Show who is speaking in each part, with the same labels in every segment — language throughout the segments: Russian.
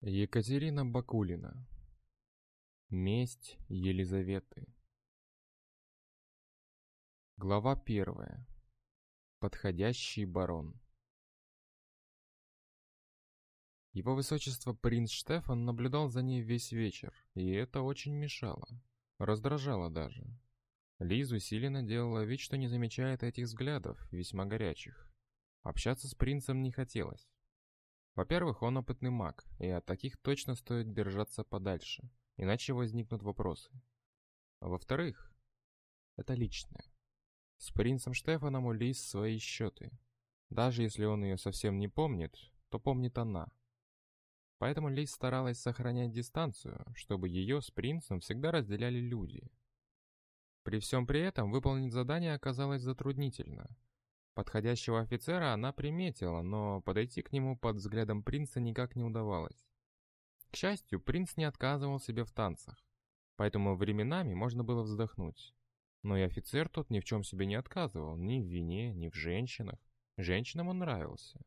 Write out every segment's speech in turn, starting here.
Speaker 1: Екатерина Бакулина. Месть Елизаветы. Глава первая. Подходящий барон. Его высочество принц Штефан наблюдал за ней весь вечер, и это очень мешало, раздражало даже. Лиз усиленно делала вид, что не замечает этих взглядов, весьма горячих. Общаться с принцем не хотелось. Во-первых, он опытный маг, и от таких точно стоит держаться подальше, иначе возникнут вопросы. Во-вторых, это личное. С принцем Штефаном у Лис свои счеты. Даже если он ее совсем не помнит, то помнит она. Поэтому Лис старалась сохранять дистанцию, чтобы ее с принцем всегда разделяли люди. При всем при этом выполнить задание оказалось затруднительно – Подходящего офицера она приметила, но подойти к нему под взглядом принца никак не удавалось. К счастью, принц не отказывал себе в танцах, поэтому временами можно было вздохнуть. Но и офицер тот ни в чем себе не отказывал, ни в вине, ни в женщинах. Женщинам он нравился.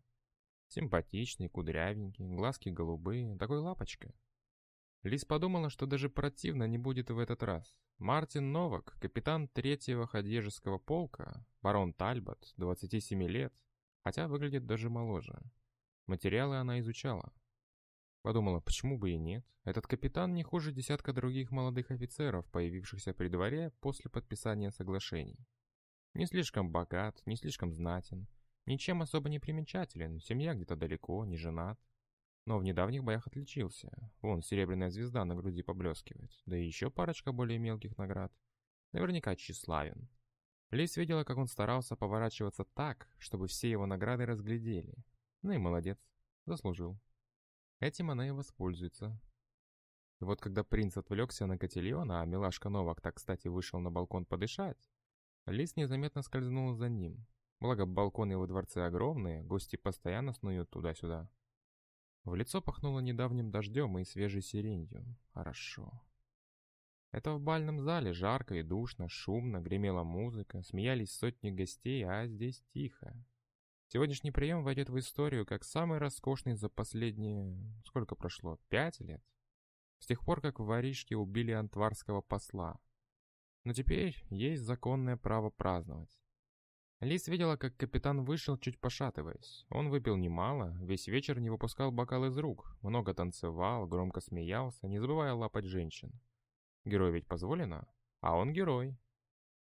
Speaker 1: Симпатичный, кудрявенький, глазки голубые, такой лапочка. Лис подумала, что даже противно не будет в этот раз. Мартин Новак, капитан третьего ходежеского полка, барон Тальбот, 27 лет, хотя выглядит даже моложе. Материалы она изучала. Подумала, почему бы и нет. Этот капитан не хуже десятка других молодых офицеров, появившихся при дворе после подписания соглашений. Не слишком богат, не слишком знатен, ничем особо не примечателен, семья где-то далеко, не женат. Но в недавних боях отличился. Вон, серебряная звезда на груди поблескивает. Да и еще парочка более мелких наград. Наверняка тщеславен. Лис видела, как он старался поворачиваться так, чтобы все его награды разглядели. Ну и молодец. Заслужил. Этим она и воспользуется. И вот когда принц отвлекся на котельон, а милашка Новак так, кстати, вышел на балкон подышать, Лис незаметно скользнул за ним. Благо, балконы его дворце огромные, гости постоянно снуют туда-сюда. В лицо пахнуло недавним дождем и свежей сиренью. Хорошо. Это в бальном зале жарко и душно, шумно, гремела музыка, смеялись сотни гостей, а здесь тихо. Сегодняшний прием войдет в историю как самый роскошный за последние... Сколько прошло? Пять лет? С тех пор, как в воришке убили антварского посла. Но теперь есть законное право праздновать. Лис видела, как капитан вышел, чуть пошатываясь. Он выпил немало, весь вечер не выпускал бокал из рук, много танцевал, громко смеялся, не забывая лапать женщин. Герой ведь позволено? А он герой.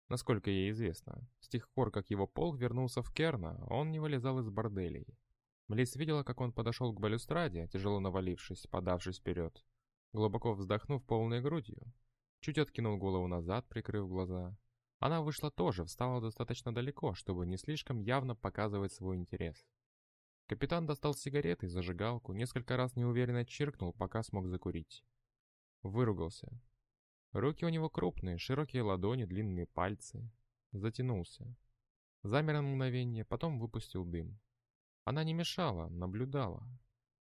Speaker 1: Насколько ей известно, с тех пор, как его полк вернулся в Керна, он не вылезал из борделей. Лис видела, как он подошел к балюстраде, тяжело навалившись, подавшись вперед. Глубоко вздохнув полной грудью, чуть откинул голову назад, прикрыв глаза. Она вышла тоже, встала достаточно далеко, чтобы не слишком явно показывать свой интерес. Капитан достал сигареты и зажигалку, несколько раз неуверенно чиркнул, пока смог закурить. Выругался. Руки у него крупные, широкие ладони, длинные пальцы. Затянулся. Замер на мгновение, потом выпустил дым. Она не мешала, наблюдала.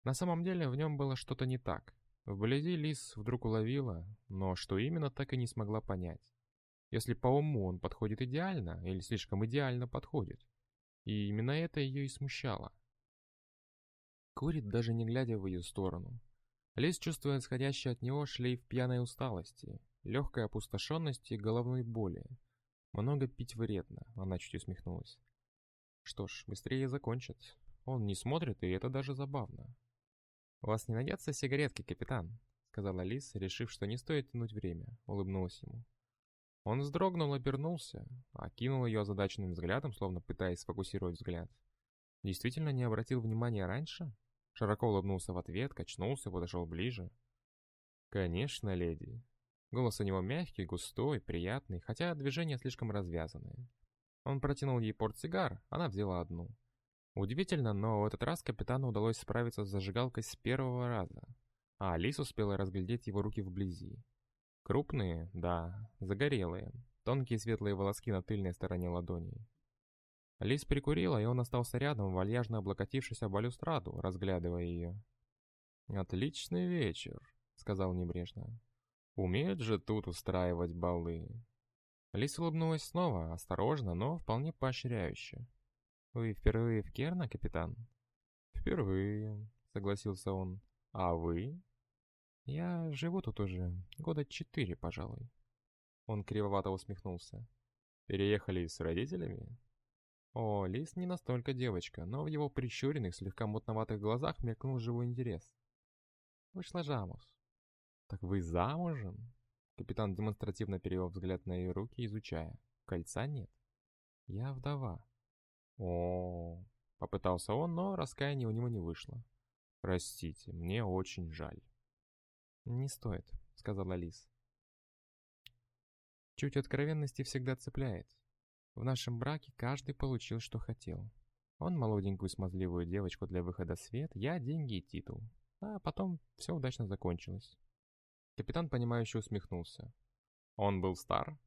Speaker 1: На самом деле в нем было что-то не так. Вблизи Лис вдруг уловила, но что именно, так и не смогла понять если по уму он подходит идеально или слишком идеально подходит. И именно это ее и смущало. Курит, даже не глядя в ее сторону. Лис чувствует исходящий от него шлейф пьяной усталости, легкой опустошенности и головной боли. Много пить вредно, она чуть усмехнулась. Что ж, быстрее закончат. Он не смотрит, и это даже забавно. «У вас не найдется сигаретки, капитан?» сказала Лис, решив, что не стоит тянуть время, улыбнулась ему. Он вздрогнул, обернулся, окинул ее озадаченным взглядом, словно пытаясь сфокусировать взгляд. Действительно не обратил внимания раньше? Широко улыбнулся в ответ, качнулся, подошел ближе. «Конечно, леди». Голос у него мягкий, густой, приятный, хотя движения слишком развязанные. Он протянул ей портсигар, она взяла одну. Удивительно, но в этот раз капитану удалось справиться с зажигалкой с первого раза, а Алис успела разглядеть его руки вблизи. Крупные, да, загорелые, тонкие светлые волоски на тыльной стороне ладони. Лис прикурила, и он остался рядом, вальяжно облокотившись об балюстраду, разглядывая ее. «Отличный вечер», — сказал небрежно. «Умеют же тут устраивать балы». Лис улыбнулась снова, осторожно, но вполне поощряюще. «Вы впервые в Керна, капитан?» «Впервые», — согласился он. А вы? Я живу тут уже года четыре, пожалуй. Он кривовато усмехнулся. Переехали с родителями? О, Лис не настолько девочка, но в его прищуренных, слегка мутноватых глазах мелькнул живой интерес. Вышла замуж. Так вы замужем? Капитан демонстративно перевел взгляд на ее руки, изучая. Кольца нет. Я вдова. О, попытался он, но раскаяния у него не вышло. Простите, мне очень жаль. Не стоит, сказала Лис. Чуть откровенности всегда цепляет. В нашем браке каждый получил, что хотел. Он молоденькую смазливую девочку для выхода в свет, я деньги и титул. А потом все удачно закончилось. Капитан, понимающе усмехнулся. Он был стар?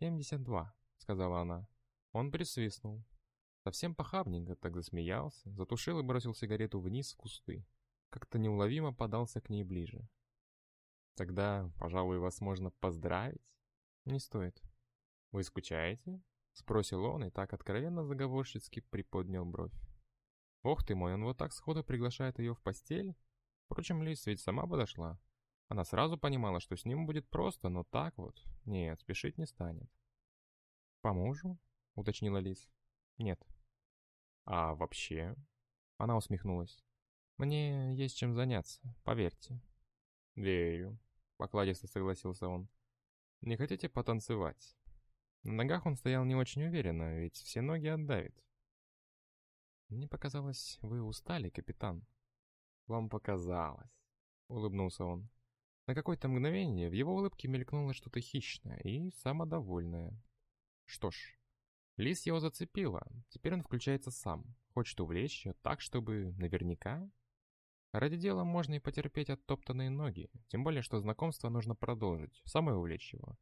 Speaker 1: «Семьдесят два», — сказала она. Он присвистнул. Совсем похабненько так засмеялся, затушил и бросил сигарету вниз в кусты. Как-то неуловимо подался к ней ближе. «Тогда, пожалуй, вас можно поздравить?» «Не стоит». «Вы скучаете?» — спросил он и так откровенно заговорщицки приподнял бровь. «Ох ты мой, он вот так сходу приглашает ее в постель?» Впрочем, Лис ведь сама подошла. Она сразу понимала, что с ним будет просто, но так вот... Нет, спешить не станет. «По мужу?» — уточнила Лис. «Нет». «А вообще?» Она усмехнулась. «Мне есть чем заняться, поверьте». «Верю», — покладисто согласился он. «Не хотите потанцевать?» На ногах он стоял не очень уверенно, ведь все ноги отдавит. «Мне показалось, вы устали, капитан». «Вам показалось», — улыбнулся он. На какое-то мгновение в его улыбке мелькнуло что-то хищное и самодовольное. Что ж, лис его зацепила, теперь он включается сам, хочет увлечь ее так, чтобы наверняка... Ради дела можно и потерпеть оттоптанные ноги, тем более, что знакомство нужно продолжить, самое увлечь его.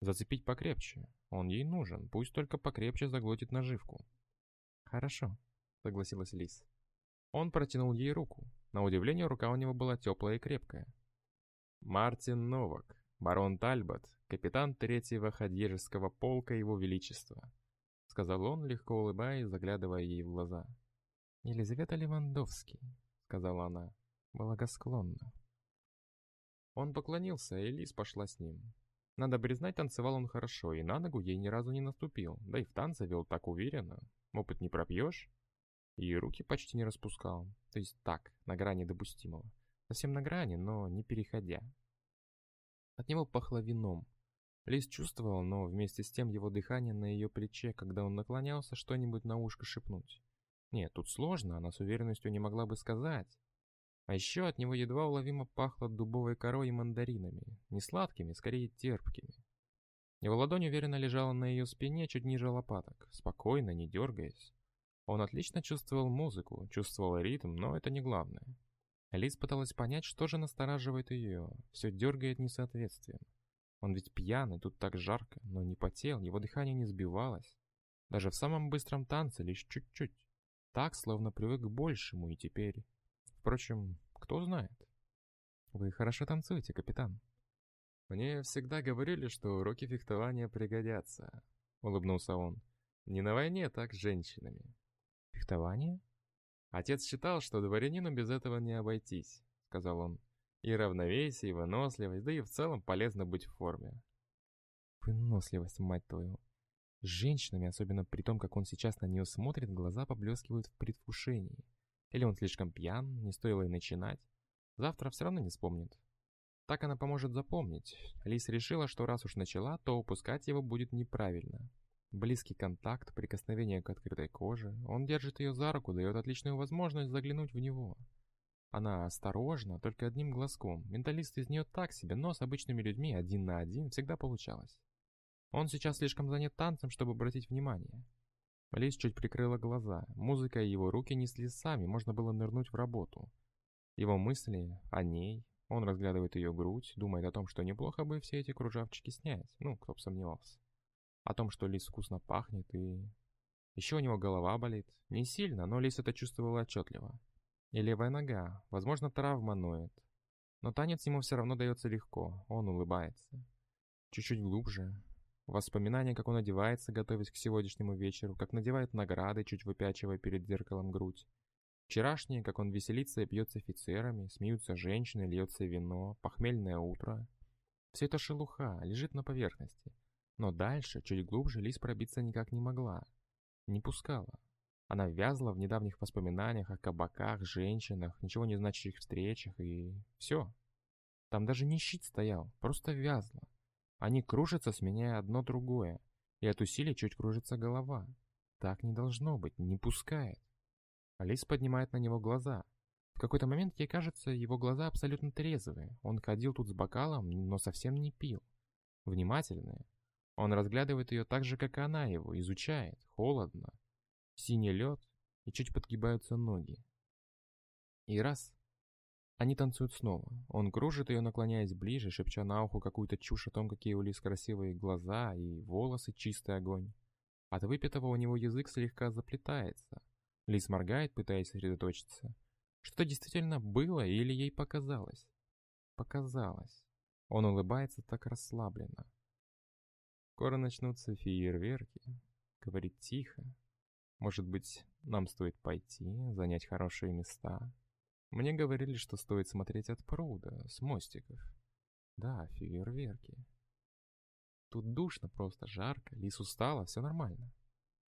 Speaker 1: Зацепить покрепче. Он ей нужен, пусть только покрепче заглотит наживку. Хорошо, согласилась Лис. Он протянул ей руку. На удивление, рука у него была теплая и крепкая. Мартин Новак, барон Тальбот, капитан третьего хадьежеского полка Его Величества, сказал он, легко улыбаясь, заглядывая ей в глаза. Елизавета Левандовский, сказала она, благосклонно. Он поклонился, и Лис пошла с ним. Надо признать, танцевал он хорошо, и на ногу ей ни разу не наступил, да и в танце вел так уверенно. Опыт не пропьешь. И руки почти не распускал, то есть так, на грани допустимого. Совсем на грани, но не переходя. От него пахло вином. Лис чувствовал, но вместе с тем его дыхание на ее плече, когда он наклонялся что-нибудь на ушко шепнуть. Нет, тут сложно, она с уверенностью не могла бы сказать. А еще от него едва уловимо пахло дубовой корой и мандаринами, не сладкими, скорее терпкими. Его ладонь уверенно лежала на ее спине чуть ниже лопаток, спокойно, не дергаясь. Он отлично чувствовал музыку, чувствовал ритм, но это не главное. Лиз пыталась понять, что же настораживает ее, все дергает несоответствием. Он ведь пьяный, тут так жарко, но не потел, его дыхание не сбивалось. Даже в самом быстром танце лишь чуть-чуть. Так, словно привык к большему, и теперь... Впрочем, кто знает. Вы хорошо танцуете, капитан. Мне всегда говорили, что уроки фехтования пригодятся, улыбнулся он. Не на войне, так с женщинами. Фехтование? Отец считал, что дворянину без этого не обойтись, сказал он. И равновесие, и выносливость, да и в целом полезно быть в форме. Выносливость, мать твою. С женщинами, особенно при том, как он сейчас на нее смотрит, глаза поблескивают в предвкушении. Или он слишком пьян, не стоило и начинать. Завтра все равно не вспомнит. Так она поможет запомнить. Лис решила, что раз уж начала, то упускать его будет неправильно. Близкий контакт, прикосновение к открытой коже. Он держит ее за руку, дает отличную возможность заглянуть в него. Она осторожна, только одним глазком. Менталист из нее так себе, но с обычными людьми один на один всегда получалось. Он сейчас слишком занят танцем, чтобы обратить внимание. Лис чуть прикрыла глаза. Музыка и его руки несли сами, можно было нырнуть в работу. Его мысли о ней. Он разглядывает ее грудь, думает о том, что неплохо бы все эти кружавчики снять. Ну, кто бы сомневался. О том, что Лис вкусно пахнет и... Еще у него голова болит. Не сильно, но Лис это чувствовала отчетливо. И левая нога. Возможно, травма ноет. Но танец ему все равно дается легко. Он улыбается. Чуть-чуть глубже. Воспоминания, как он одевается, готовясь к сегодняшнему вечеру, как надевает награды, чуть выпячивая перед зеркалом грудь. Вчерашнее, как он веселится и пьет офицерами, смеются женщины, льется вино, похмельное утро. Все это шелуха, лежит на поверхности. Но дальше, чуть глубже, Лис пробиться никак не могла. Не пускала. Она вязла в недавних воспоминаниях о кабаках, женщинах, ничего не значащих встречах и... все. Там даже не щит стоял, просто вязла. Они кружатся, сменяя одно другое, и от усилий чуть кружится голова. Так не должно быть, не пускает. Алис поднимает на него глаза. В какой-то момент ей кажется, его глаза абсолютно трезвые. Он ходил тут с бокалом, но совсем не пил. Внимательные. Он разглядывает ее так же, как и она его, изучает, холодно, синий лед, и чуть подгибаются ноги. И раз. Они танцуют снова. Он кружит ее, наклоняясь ближе, шепча на ухо какую-то чушь о том, какие у Лиз красивые глаза и волосы чистый огонь. От выпитого у него язык слегка заплетается. Лиз моргает, пытаясь сосредоточиться. Что действительно было или ей показалось? Показалось. Он улыбается так расслабленно. Скоро начнутся фейерверки. Говорит тихо, может быть, нам стоит пойти, занять хорошие места? Мне говорили, что стоит смотреть от пруда, с мостиков. Да, фейерверки. Тут душно просто, жарко, Лис устала, все нормально.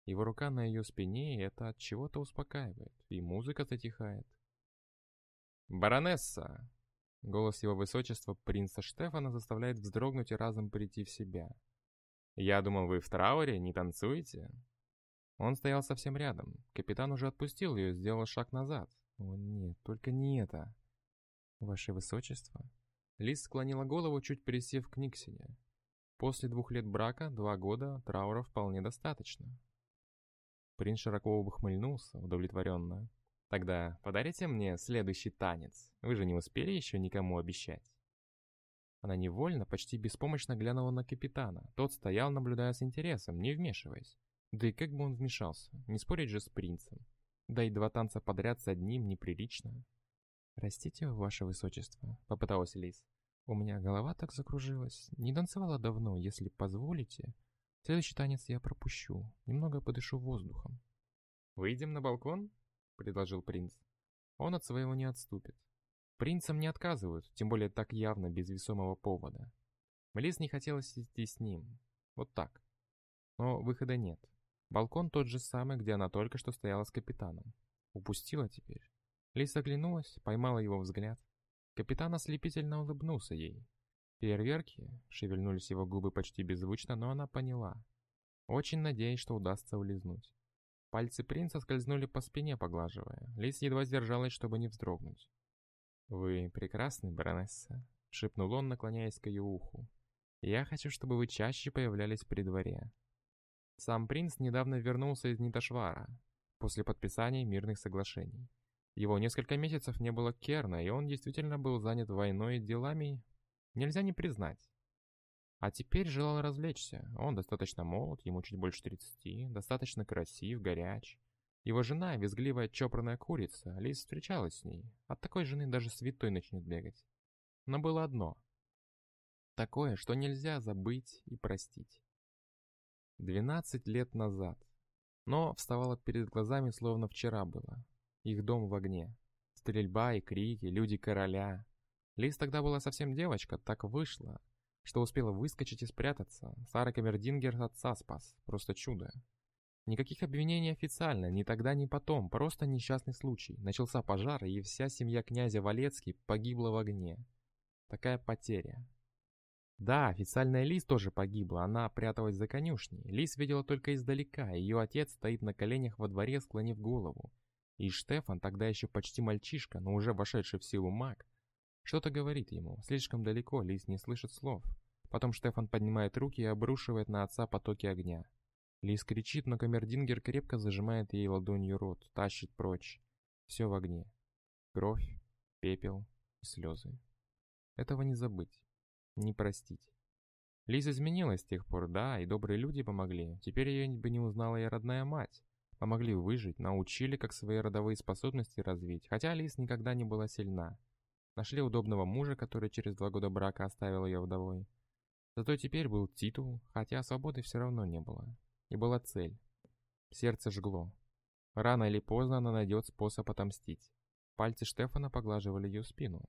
Speaker 1: Его рука на ее спине, и это от чего-то успокаивает, и музыка затихает. «Баронесса!» Голос его высочества принца Штефана заставляет вздрогнуть и разом прийти в себя. «Я думал, вы в трауре, не танцуете?» Он стоял совсем рядом. Капитан уже отпустил ее сделал шаг назад. О нет, только не это. Ваше Высочество. Лис склонила голову, чуть присев к Никсине. После двух лет брака, два года, траура вполне достаточно. Принц широко ухмыльнулся, удовлетворенно. «Тогда подарите мне следующий танец. Вы же не успели еще никому обещать?» Она невольно, почти беспомощно глянула на капитана. Тот стоял, наблюдая с интересом, не вмешиваясь. Да и как бы он вмешался? Не спорить же с принцем. Да и два танца подряд с одним неприлично. «Простите, ваше высочество», — попыталась Лис. «У меня голова так закружилась. Не танцевала давно, если позволите. Следующий танец я пропущу. Немного подышу воздухом». «Выйдем на балкон?» — предложил принц. Он от своего не отступит. Принцам не отказывают, тем более так явно, без весомого повода. Лис не хотелось идти с ним. Вот так. Но выхода нет. Балкон тот же самый, где она только что стояла с капитаном. Упустила теперь. Лиса оглянулась, поймала его взгляд. Капитан ослепительно улыбнулся ей. Фейерверки, шевельнулись его губы почти беззвучно, но она поняла. Очень надеясь, что удастся улизнуть. Пальцы принца скользнули по спине, поглаживая. Лис едва сдержалась, чтобы не вздрогнуть. «Вы прекрасны, баронесса», — шепнул он, наклоняясь к ее уху. «Я хочу, чтобы вы чаще появлялись при дворе. Сам принц недавно вернулся из Ниташвара после подписания мирных соглашений. Его несколько месяцев не было Керна, и он действительно был занят войной и делами, нельзя не признать. А теперь желал развлечься. Он достаточно молод, ему чуть больше 30, достаточно красив, горяч. Его жена, визгливая чопорная курица, Лиз встречалась с ней. От такой жены даже святой начнет бегать. Но было одно. Такое, что нельзя забыть и простить. 12 лет назад. Но вставало перед глазами, словно вчера было. Их дом в огне. Стрельба и крики, люди короля. Лиз тогда была совсем девочка, так вышла, что успела выскочить и спрятаться. Сара Камердингер отца спас. Просто чудо. Никаких обвинений официально, ни тогда, ни потом. Просто несчастный случай. Начался пожар, и вся семья князя Валецкий погибла в огне. Такая потеря. Да, официальная Лиз тоже погибла, она пряталась за конюшней. Лиз видела только издалека, ее отец стоит на коленях во дворе, склонив голову. И Штефан, тогда еще почти мальчишка, но уже вошедший в силу маг, что-то говорит ему, слишком далеко, Лиз не слышит слов. Потом Штефан поднимает руки и обрушивает на отца потоки огня. Лиз кричит, но камердингер крепко зажимает ей ладонью рот, тащит прочь. Все в огне. Кровь, пепел и слезы. Этого не забыть не простить. Лиза изменилась с тех пор, да, и добрые люди помогли. Теперь ее бы не узнала и родная мать. Помогли выжить, научили, как свои родовые способности развить, хотя Лиз никогда не была сильна. Нашли удобного мужа, который через два года брака оставил ее вдовой. Зато теперь был титул, хотя свободы все равно не было. И была цель. Сердце жгло. Рано или поздно она найдет способ отомстить. Пальцы Штефана поглаживали ее спину.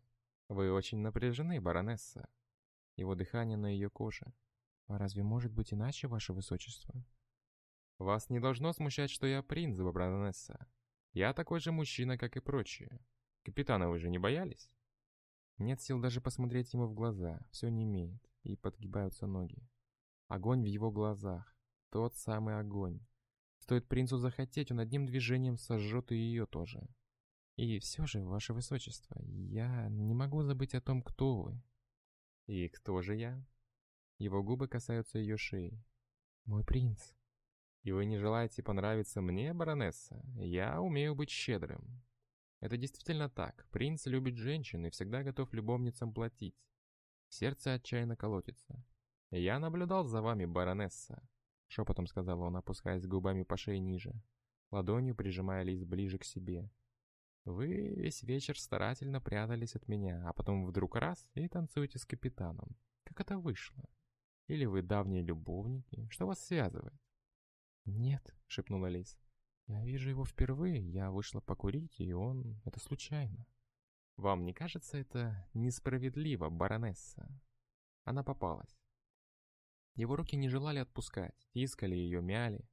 Speaker 1: «Вы очень напряжены, баронесса». Его дыхание на ее коже. «А разве может быть иначе, ваше высочество?» «Вас не должно смущать, что я принц, баронесса. Я такой же мужчина, как и прочие. Капитана вы же не боялись?» Нет сил даже посмотреть ему в глаза, все не имеет, и подгибаются ноги. Огонь в его глазах, тот самый огонь. Стоит принцу захотеть, он одним движением сожжет и ее тоже. И все же, ваше высочество, я не могу забыть о том, кто вы. И кто же я? Его губы касаются ее шеи. Мой принц. И вы не желаете понравиться мне, баронесса? Я умею быть щедрым. Это действительно так. Принц любит женщин и всегда готов любовницам платить. Сердце отчаянно колотится. «Я наблюдал за вами, баронесса», — шепотом сказал он, опускаясь губами по шее ниже, ладонью прижимая лист ближе к себе. «Вы весь вечер старательно прятались от меня, а потом вдруг раз и танцуете с капитаном. Как это вышло? Или вы давние любовники? Что вас связывает?» «Нет», — шепнула Лис. «Я вижу его впервые. Я вышла покурить, и он... Это случайно». «Вам не кажется это несправедливо, баронесса?» Она попалась. Его руки не желали отпускать, тискали ее, мяли.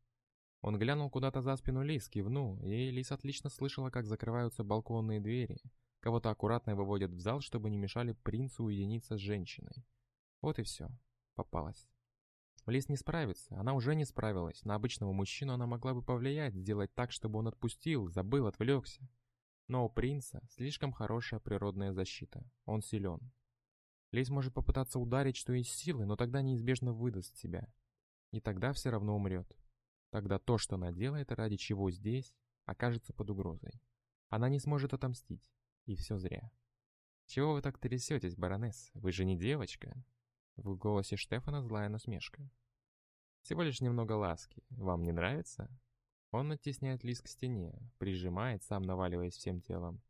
Speaker 1: Он глянул куда-то за спину Лис, кивнул, и Лис отлично слышала, как закрываются балконные двери. Кого-то аккуратно выводят в зал, чтобы не мешали принцу уединиться с женщиной. Вот и все. Попалась. Лис не справится, она уже не справилась. На обычного мужчину она могла бы повлиять, сделать так, чтобы он отпустил, забыл, отвлекся. Но у принца слишком хорошая природная защита. Он силен. Лис может попытаться ударить, что есть силы, но тогда неизбежно выдаст себя. И тогда все равно умрет. Тогда то, что она делает, ради чего здесь, окажется под угрозой. Она не сможет отомстить. И все зря. «Чего вы так трясетесь, баронесса? Вы же не девочка?» В голосе Штефана злая насмешка. «Всего лишь немного ласки. Вам не нравится?» Он оттесняет Лис к стене, прижимает, сам наваливаясь всем телом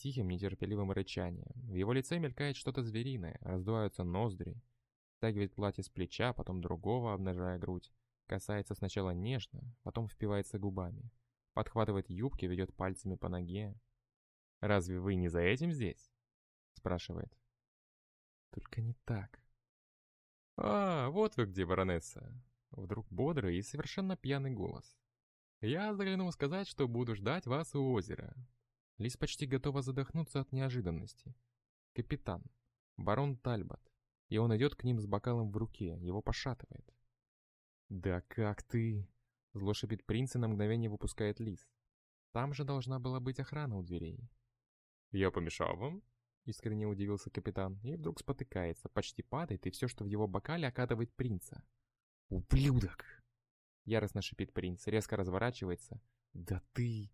Speaker 1: тихим, нетерпеливым рычанием. В его лице мелькает что-то звериное, раздуваются ноздри. Стягивает платье с плеча, потом другого, обнажая грудь. Касается сначала нежно, потом впивается губами. Подхватывает юбки, ведет пальцами по ноге. «Разве вы не за этим здесь?» Спрашивает. «Только не так». «А, вот вы где, баронесса!» Вдруг бодрый и совершенно пьяный голос. «Я заглянул сказать, что буду ждать вас у озера. Лис почти готова задохнуться от неожиданности. Капитан. Барон Тальбот. И он идет к ним с бокалом в руке, его пошатывает. «Да как ты...» Зло шипит принц и на мгновение выпускает лис. Там же должна была быть охрана у дверей. «Я помешал вам?» Искренне удивился капитан, и вдруг спотыкается, почти падает, и все, что в его бокале, окатывает принца. «Ублюдок!» Яростно шипит принц, резко разворачивается. «Да ты...»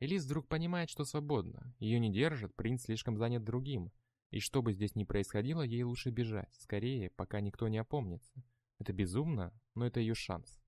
Speaker 1: Элис вдруг понимает, что свободна. Ее не держат, принц слишком занят другим. И что бы здесь ни происходило, ей лучше бежать. Скорее, пока никто не опомнится. Это безумно, но это ее шанс.